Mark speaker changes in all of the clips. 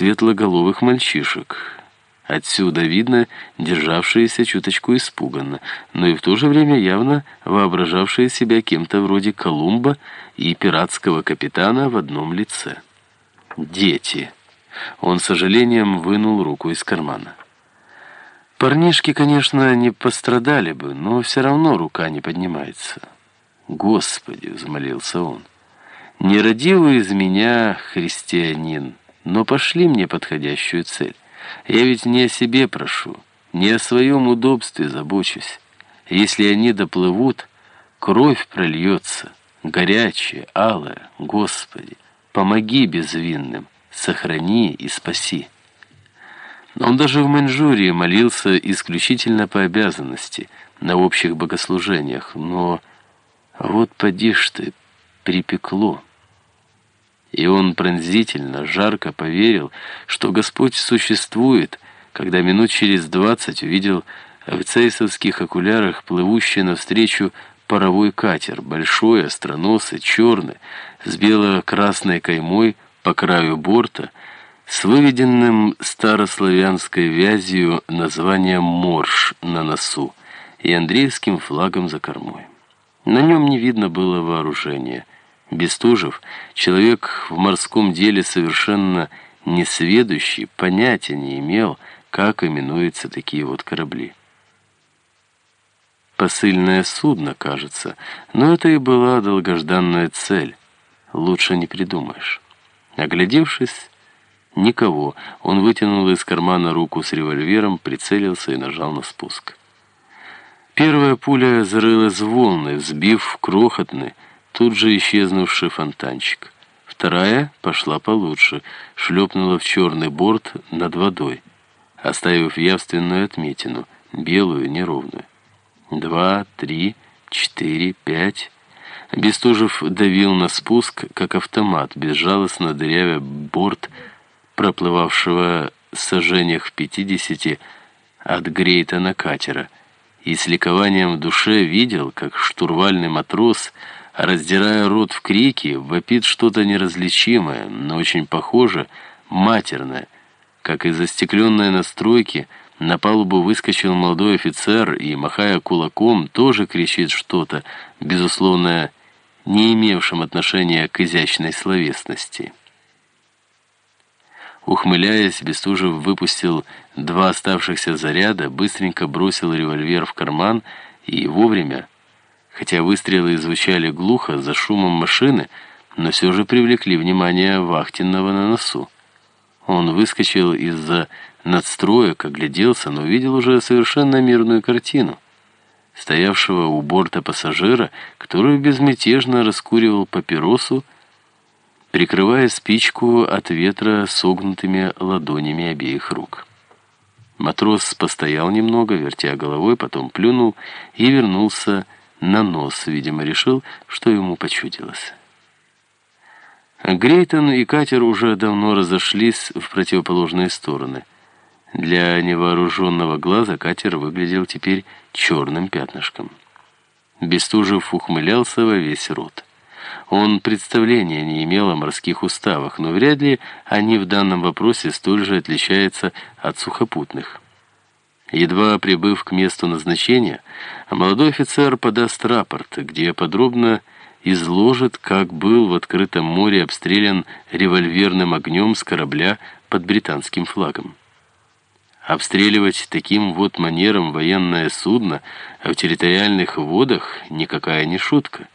Speaker 1: светлоголовых мальчишек. Отсюда видно, державшиеся чуточку испуганно, но и в то же время явно воображавшие себя кем-то вроде Колумба и пиратского капитана в одном лице. Дети. Он с сожалением вынул руку из кармана. Парнишки, конечно, не пострадали бы, но все равно рука не поднимается. «Господи!» — взмолился он. «Не роди из меня, христианин, но пошли мне подходящую цель. Я ведь не о себе прошу, не о своем удобстве забочусь. Если они доплывут, кровь прольется, горячая, алая. Господи, помоги безвинным, сохрани и спаси». Он даже в Маньчжурии молился исключительно по обязанности, на общих богослужениях, но вот поди ж ты, припекло. И он пронзительно, жарко поверил, что Господь существует, когда минут через двадцать увидел в цейсовских окулярах плывущий навстречу паровой катер, большой, остроносый, черный, с бело-красной каймой по краю борта, с выведенным старославянской вязью названием «Морж» на носу и Андреевским флагом за кормой. На нем не видно было вооружения. Бестужев, человек в морском деле совершенно несведущий, понятия не имел, как именуются такие вот корабли. Посыльное судно, кажется, но это и была долгожданная цель. Лучше не придумаешь. Оглядевшись, Никого. Он вытянул из кармана руку с револьвером, прицелился и нажал на спуск. Первая пуля зарылась в волны, взбив крохотный, тут же исчезнувший фонтанчик. Вторая пошла получше, шлепнула в черный борт над водой, оставив явственную отметину, белую, неровную. Два, три, четыре, пять... Бестужев давил на спуск, как автомат, безжалостно дырявя борт, проплывавшего сожжениях в пятидесяти от Грейтона катера, и с ликованием в душе видел, как штурвальный матрос, раздирая рот в крике, вопит что-то неразличимое, но очень похоже, матерное, как из застекленной настройки на палубу выскочил молодой офицер и, махая кулаком, тоже кричит что-то, безусловно, не имевшим отношения к изящной словесности. Ухмыляясь, Бестужев выпустил два оставшихся заряда, быстренько бросил револьвер в карман и вовремя, хотя выстрелы звучали глухо за шумом машины, но все же привлекли внимание вахтенного на носу. Он выскочил из-за надстроек, огляделся, но увидел уже совершенно мирную картину. Стоявшего у борта пассажира, который безмятежно раскуривал папиросу, прикрывая спичку от ветра согнутыми ладонями обеих рук. Матрос постоял немного, вертя головой, потом плюнул и вернулся на нос, видимо, решил, что ему почудилось. Грейтон и катер уже давно разошлись в противоположные стороны. Для невооруженного глаза катер выглядел теперь черным пятнышком. Бестужев ухмылялся во весь рот. Он представления не имел о морских уставах, но вряд ли они в данном вопросе столь же отличаются от сухопутных. Едва прибыв к месту назначения, молодой офицер подаст рапорт, где подробно изложит, как был в открытом море обстрелян револьверным огнем с корабля под британским флагом. Обстреливать таким вот манером военное судно в территориальных водах никакая не шутка.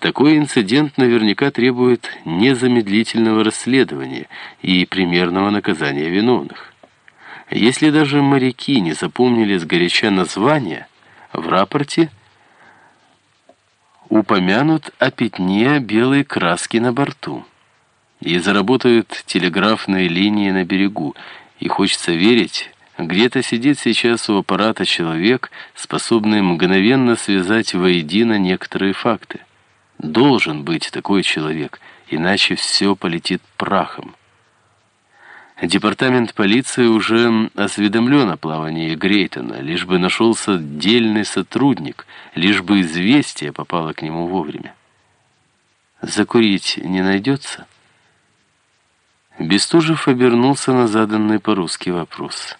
Speaker 1: Такой инцидент наверняка требует незамедлительного расследования и примерного наказания виновных. Если даже моряки не запомнили сгоряча названия, в рапорте упомянут о пятне белой краски на борту. И заработают телеграфные линии на берегу, и хочется верить, где-то сидит сейчас у аппарата человек, способный мгновенно связать воедино некоторые факты. Должен быть такой человек, иначе все полетит прахом. Департамент полиции уже осведомлен о плавании Грейтона, лишь бы нашелся дельный сотрудник, лишь бы известие попало к нему вовремя. Закурить не найдется? Бестужев обернулся на заданный по-русски вопрос.